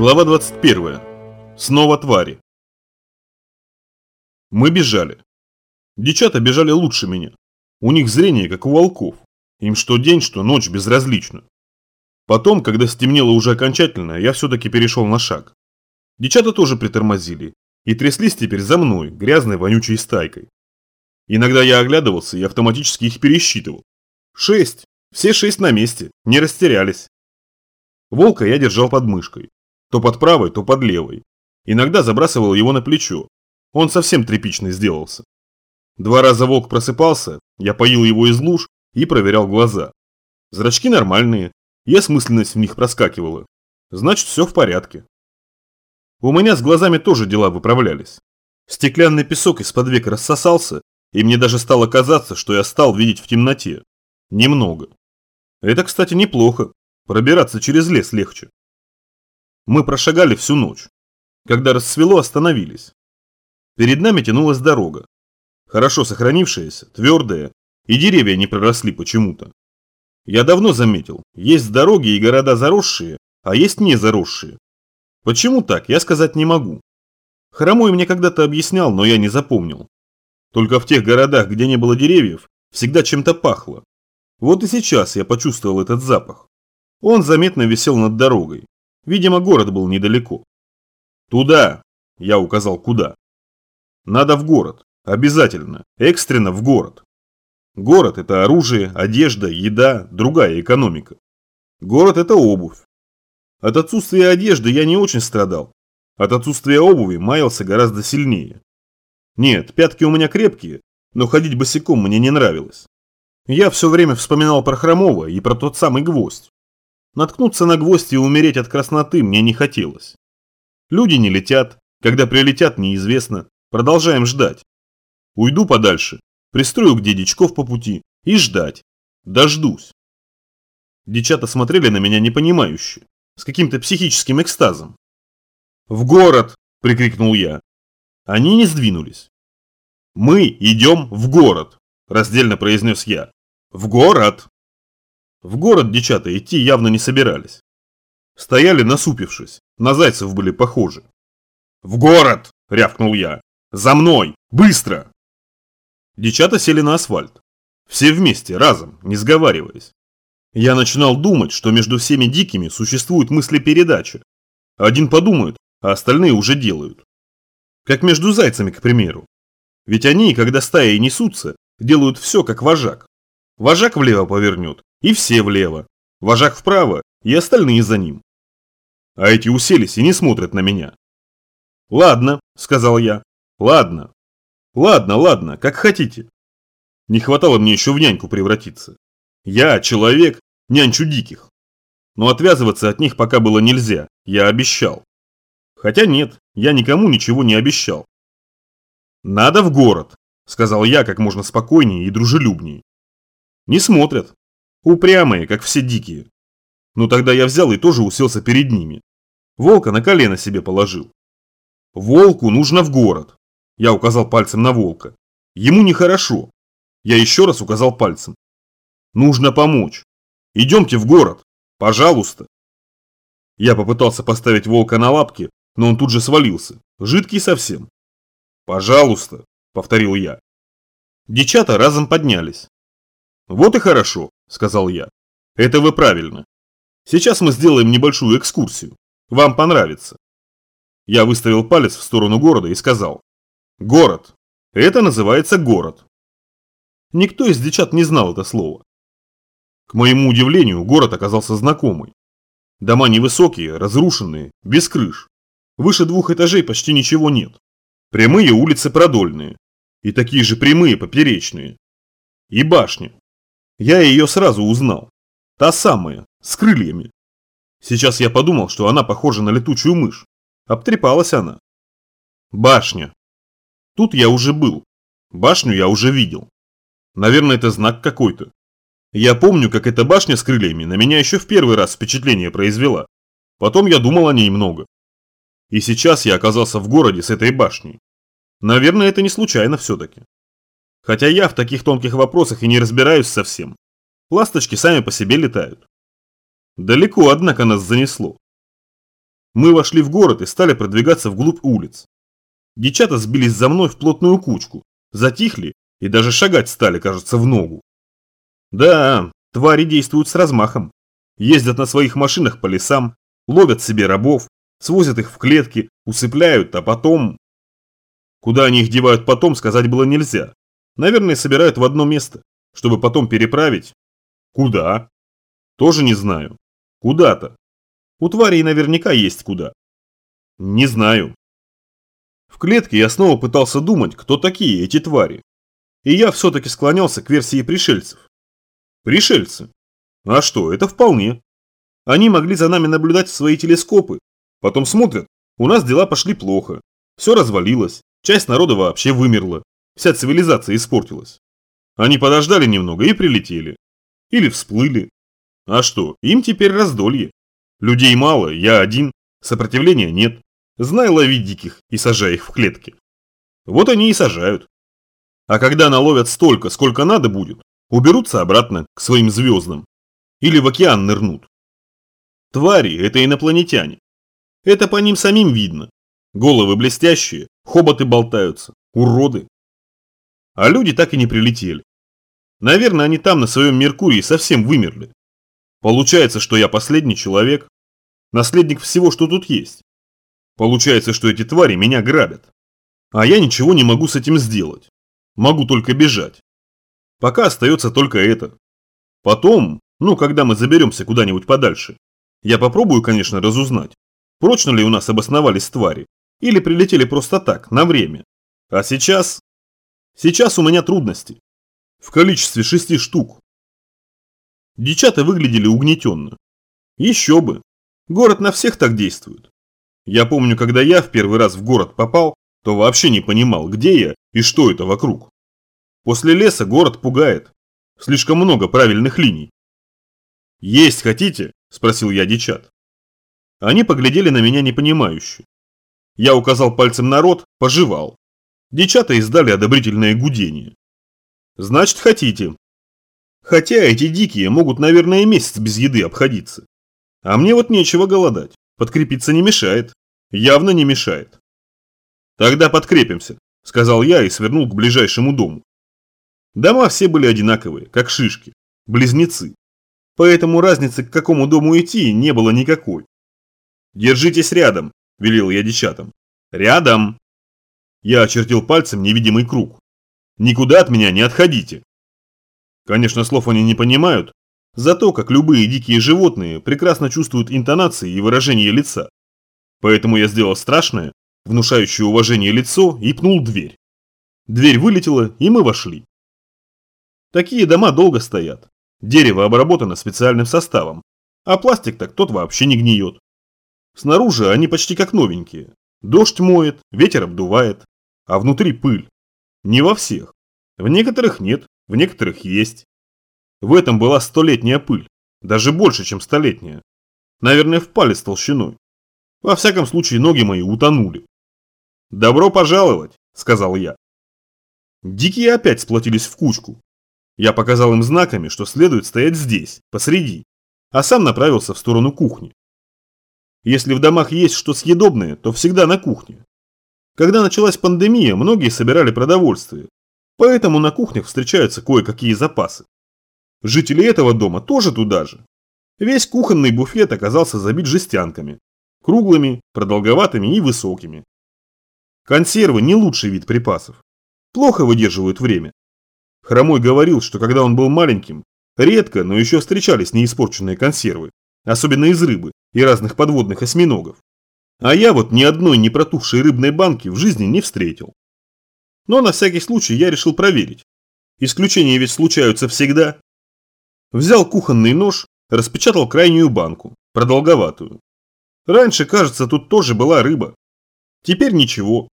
Глава 21. Снова твари. Мы бежали. Дичата бежали лучше меня. У них зрение, как у волков. Им что день, что ночь безразлично. Потом, когда стемнело уже окончательно, я все-таки перешел на шаг. Дичата тоже притормозили и тряслись теперь за мной, грязной вонючей стайкой. Иногда я оглядывался и автоматически их пересчитывал. Шесть. Все шесть на месте, не растерялись. Волка я держал под мышкой. То под правой, то под левой. Иногда забрасывал его на плечо. Он совсем тряпичный сделался. Два раза волк просыпался, я поил его из луж и проверял глаза. Зрачки нормальные, и осмысленность в них проскакивала. Значит, все в порядке. У меня с глазами тоже дела выправлялись. Стеклянный песок из-под век рассосался, и мне даже стало казаться, что я стал видеть в темноте. Немного. Это, кстати, неплохо. Пробираться через лес легче. Мы прошагали всю ночь. Когда рассвело, остановились. Перед нами тянулась дорога. Хорошо сохранившаяся, твердая, и деревья не проросли почему-то. Я давно заметил, есть дороги и города заросшие, а есть не заросшие. Почему так, я сказать не могу. Хромой мне когда-то объяснял, но я не запомнил. Только в тех городах, где не было деревьев, всегда чем-то пахло. Вот и сейчас я почувствовал этот запах. Он заметно висел над дорогой. Видимо, город был недалеко. «Туда!» – я указал куда. «Надо в город. Обязательно. Экстренно в город. Город – это оружие, одежда, еда, другая экономика. Город – это обувь. От отсутствия одежды я не очень страдал. От отсутствия обуви маялся гораздо сильнее. Нет, пятки у меня крепкие, но ходить босиком мне не нравилось. Я все время вспоминал про Хромова и про тот самый гвоздь. Наткнуться на гвоздь и умереть от красноты мне не хотелось. Люди не летят, когда прилетят неизвестно, продолжаем ждать. Уйду подальше, пристрою где дичков по пути и ждать. Дождусь. Дичата смотрели на меня непонимающе, с каким-то психическим экстазом. «В город!» – прикрикнул я. Они не сдвинулись. «Мы идем в город!» – раздельно произнес я. «В город!» В город дичата идти явно не собирались. Стояли насупившись, на зайцев были похожи. «В город!» – рявкнул я. «За мной! Быстро!» Дичата сели на асфальт. Все вместе, разом, не сговариваясь. Я начинал думать, что между всеми дикими существует мыслепередача. Один подумает, а остальные уже делают. Как между зайцами, к примеру. Ведь они, когда стаи несутся, делают все как вожак. Вожак влево повернет, и все влево. Вожак вправо, и остальные за ним. А эти уселись и не смотрят на меня. «Ладно», — сказал я. «Ладно. Ладно, ладно, как хотите». Не хватало мне еще в няньку превратиться. Я, человек, нянчу диких. Но отвязываться от них пока было нельзя, я обещал. Хотя нет, я никому ничего не обещал. «Надо в город», — сказал я как можно спокойнее и дружелюбнее. Не смотрят. Упрямые, как все дикие. Ну тогда я взял и тоже уселся перед ними. Волка на колено себе положил. Волку нужно в город. Я указал пальцем на волка. Ему нехорошо. Я еще раз указал пальцем. Нужно помочь. Идемте в город. Пожалуйста. Я попытался поставить волка на лапки, но он тут же свалился. Жидкий совсем. Пожалуйста, повторил я. Дичата разом поднялись. Вот и хорошо, сказал я. Это вы правильно. Сейчас мы сделаем небольшую экскурсию. Вам понравится. Я выставил палец в сторону города и сказал. Город. Это называется город. Никто из дичат не знал это слово. К моему удивлению, город оказался знакомый. Дома невысокие, разрушенные, без крыш. Выше двух этажей почти ничего нет. Прямые улицы продольные. И такие же прямые поперечные. И башня. Я ее сразу узнал. Та самая, с крыльями. Сейчас я подумал, что она похожа на летучую мышь. Обтрепалась она. Башня. Тут я уже был. Башню я уже видел. Наверное, это знак какой-то. Я помню, как эта башня с крыльями на меня еще в первый раз впечатление произвела. Потом я думал о ней много. И сейчас я оказался в городе с этой башней. Наверное, это не случайно все-таки. Хотя я в таких тонких вопросах и не разбираюсь совсем. Ласточки сами по себе летают. Далеко, однако, нас занесло. Мы вошли в город и стали продвигаться вглубь улиц. Дичата сбились за мной в плотную кучку, затихли и даже шагать стали, кажется, в ногу. Да, твари действуют с размахом. Ездят на своих машинах по лесам, ловят себе рабов, свозят их в клетки, усыпляют, а потом... Куда они их девают потом, сказать было нельзя. Наверное, собирают в одно место, чтобы потом переправить. Куда? Тоже не знаю. Куда-то. У тварей наверняка есть куда. Не знаю. В клетке я снова пытался думать, кто такие эти твари. И я все-таки склонялся к версии пришельцев. Пришельцы. А что, это вполне. Они могли за нами наблюдать в свои телескопы. Потом смотрят, у нас дела пошли плохо. Все развалилось, часть народа вообще вымерла. Вся цивилизация испортилась. Они подождали немного и прилетели. Или всплыли. А что, им теперь раздолье. Людей мало, я один, сопротивления нет. Знай ловить диких и сажай их в клетки. Вот они и сажают. А когда наловят столько, сколько надо будет, уберутся обратно к своим звездам. Или в океан нырнут. Твари – это инопланетяне. Это по ним самим видно. Головы блестящие, хоботы болтаются, уроды. А люди так и не прилетели. Наверное, они там на своем Меркурии совсем вымерли. Получается, что я последний человек, наследник всего, что тут есть. Получается, что эти твари меня грабят. А я ничего не могу с этим сделать. Могу только бежать. Пока остается только это. Потом, ну, когда мы заберемся куда-нибудь подальше, я попробую, конечно, разузнать, прочно ли у нас обосновались твари, или прилетели просто так, на время. А сейчас... Сейчас у меня трудности. В количестве шести штук. Дичата выглядели угнетенно. Еще бы. Город на всех так действует. Я помню, когда я в первый раз в город попал, то вообще не понимал, где я и что это вокруг. После леса город пугает. Слишком много правильных линий. «Есть хотите?» – спросил я дичат. Они поглядели на меня непонимающе. Я указал пальцем на рот, пожевал. Дичата издали одобрительное гудение. Значит, хотите. Хотя эти дикие могут, наверное, месяц без еды обходиться. А мне вот нечего голодать. Подкрепиться не мешает. Явно не мешает. Тогда подкрепимся, сказал я и свернул к ближайшему дому. Дома все были одинаковые, как шишки, близнецы. Поэтому разницы, к какому дому идти, не было никакой. «Держитесь рядом», – велел я дичатам. «Рядом!» Я очертил пальцем невидимый круг. Никуда от меня не отходите. Конечно, слов они не понимают, зато, как любые дикие животные, прекрасно чувствуют интонации и выражение лица. Поэтому я сделал страшное, внушающее уважение лицо и пнул дверь. Дверь вылетела, и мы вошли. Такие дома долго стоят. Дерево обработано специальным составом, а пластик так тот вообще не гниет. Снаружи они почти как новенькие. Дождь моет, ветер обдувает, а внутри пыль. Не во всех. В некоторых нет, в некоторых есть. В этом была столетняя пыль, даже больше, чем столетняя. Наверное, в палец толщиной. Во всяком случае, ноги мои утонули. «Добро пожаловать», – сказал я. Дикие опять сплотились в кучку. Я показал им знаками, что следует стоять здесь, посреди, а сам направился в сторону кухни. Если в домах есть что съедобное, то всегда на кухне. Когда началась пандемия, многие собирали продовольствие, поэтому на кухнях встречаются кое-какие запасы. Жители этого дома тоже туда же. Весь кухонный буфет оказался забит жестянками. Круглыми, продолговатыми и высокими. Консервы не лучший вид припасов. Плохо выдерживают время. Хромой говорил, что когда он был маленьким, редко, но еще встречались неиспорченные консервы, особенно из рыбы и разных подводных осьминогов. А я вот ни одной не протухшей рыбной банки в жизни не встретил. Но на всякий случай я решил проверить. Исключения ведь случаются всегда. Взял кухонный нож, распечатал крайнюю банку, продолговатую. Раньше, кажется, тут тоже была рыба. Теперь ничего.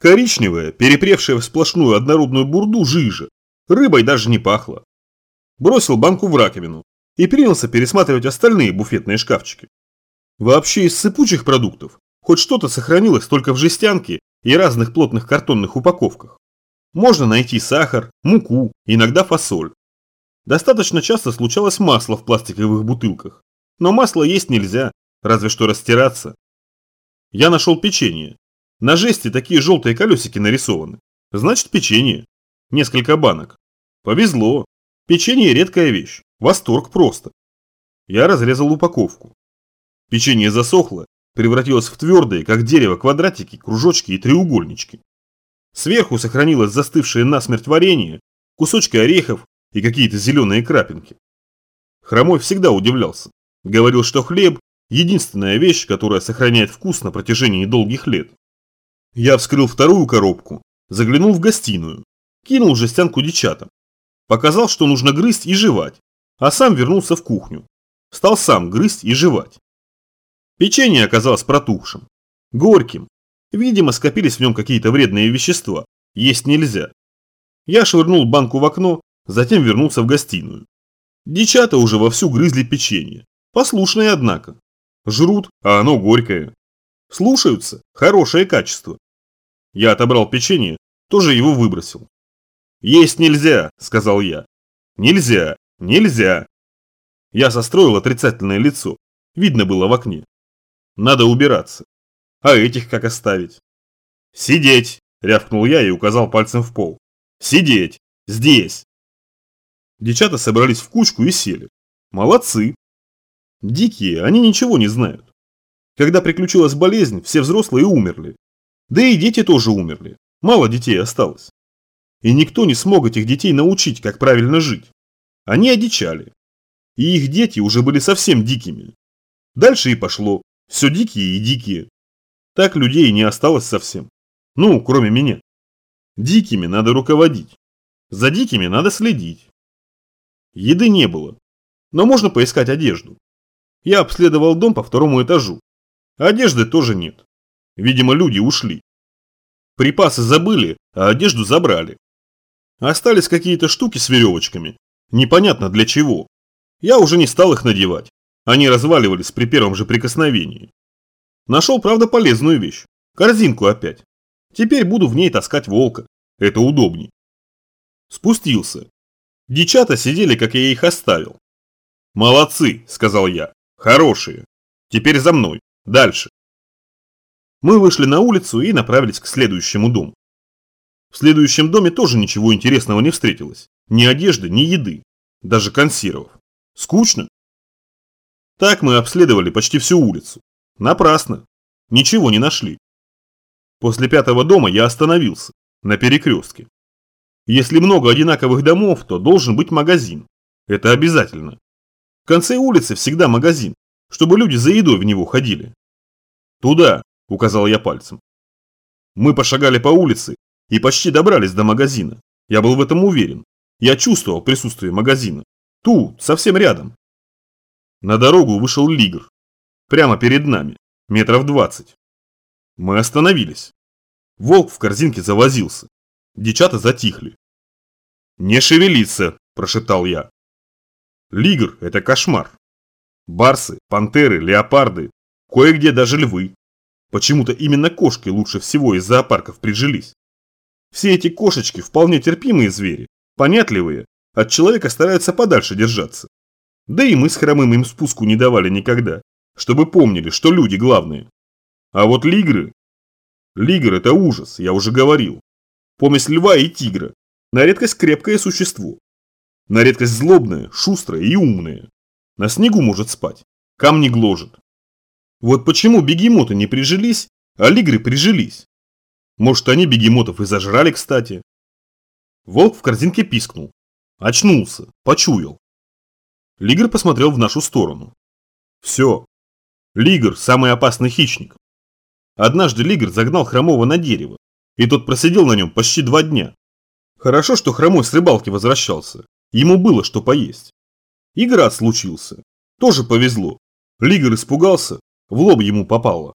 Коричневая, перепревшая в сплошную однородную бурду жижа. Рыбой даже не пахло. Бросил банку в раковину и принялся пересматривать остальные буфетные шкафчики. Вообще из сыпучих продуктов Хоть что-то сохранилось только в жестянке и разных плотных картонных упаковках. Можно найти сахар, муку, иногда фасоль. Достаточно часто случалось масло в пластиковых бутылках. Но масло есть нельзя, разве что растираться. Я нашел печенье. На жести такие желтые колесики нарисованы. Значит, печенье. Несколько банок. Повезло. Печенье редкая вещь. Восторг просто. Я разрезал упаковку. Печенье засохло, превратилось в твердые, как дерево, квадратики, кружочки и треугольнички. Сверху сохранилось застывшее насмерть варенье, кусочки орехов и какие-то зеленые крапинки. Хромой всегда удивлялся. Говорил, что хлеб – единственная вещь, которая сохраняет вкус на протяжении долгих лет. Я вскрыл вторую коробку, заглянул в гостиную, кинул жестянку дичатам. Показал, что нужно грызть и жевать, а сам вернулся в кухню. Стал сам грызть и жевать. Печенье оказалось протухшим, горьким. Видимо, скопились в нем какие-то вредные вещества. Есть нельзя. Я швырнул банку в окно, затем вернулся в гостиную. Дичата уже вовсю грызли печенье. Послушные, однако. Жрут, а оно горькое. Слушаются, хорошее качество. Я отобрал печенье, тоже его выбросил. «Есть нельзя», – сказал я. «Нельзя, нельзя». Я состроил отрицательное лицо. Видно было в окне. Надо убираться. А этих как оставить? «Сидеть!» – рявкнул я и указал пальцем в пол. «Сидеть! Здесь!» Девчата собрались в кучку и сели. Молодцы. Дикие, они ничего не знают. Когда приключилась болезнь, все взрослые умерли. Да и дети тоже умерли. Мало детей осталось. И никто не смог этих детей научить, как правильно жить. Они одичали. И их дети уже были совсем дикими. Дальше и пошло. Все дикие и дикие. Так людей не осталось совсем. Ну, кроме меня. Дикими надо руководить. За дикими надо следить. Еды не было. Но можно поискать одежду. Я обследовал дом по второму этажу. Одежды тоже нет. Видимо, люди ушли. Припасы забыли, а одежду забрали. Остались какие-то штуки с веревочками. Непонятно для чего. Я уже не стал их надевать. Они разваливались при первом же прикосновении. Нашел, правда, полезную вещь. Корзинку опять. Теперь буду в ней таскать волка. Это удобней. Спустился. Дичата сидели, как я их оставил. «Молодцы», – сказал я. «Хорошие. Теперь за мной. Дальше». Мы вышли на улицу и направились к следующему дому. В следующем доме тоже ничего интересного не встретилось. Ни одежды, ни еды. Даже консервов. Скучно? Так мы обследовали почти всю улицу. Напрасно. Ничего не нашли. После пятого дома я остановился. На перекрестке. Если много одинаковых домов, то должен быть магазин. Это обязательно. В конце улицы всегда магазин, чтобы люди за едой в него ходили. Туда, – указал я пальцем. Мы пошагали по улице и почти добрались до магазина. Я был в этом уверен. Я чувствовал присутствие магазина. Тут, совсем рядом. На дорогу вышел Лигр. Прямо перед нами, метров двадцать. Мы остановились. Волк в корзинке завозился. Дичата затихли. «Не шевелиться!» – прошептал я. Лигр – это кошмар. Барсы, пантеры, леопарды, кое-где даже львы. Почему-то именно кошки лучше всего из зоопарков прижились. Все эти кошечки вполне терпимые звери, понятливые, от человека стараются подальше держаться. Да и мы с хромым им спуску не давали никогда, чтобы помнили, что люди главные. А вот лигры... Лигр – это ужас, я уже говорил. Помесь льва и тигра. На редкость крепкое существо. На редкость злобное, шустрое и умное. На снегу может спать, камни гложет. Вот почему бегемоты не прижились, а лигры прижились. Может, они бегемотов и зажрали, кстати. Волк в корзинке пискнул. Очнулся, почуял. Лигр посмотрел в нашу сторону. Все. Лигр – самый опасный хищник. Однажды Лигр загнал Хромого на дерево, и тот просидел на нем почти два дня. Хорошо, что Хромой с рыбалки возвращался. Ему было что поесть. И град случился. Тоже повезло. Лигр испугался, в лоб ему попало.